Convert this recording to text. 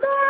Chicago!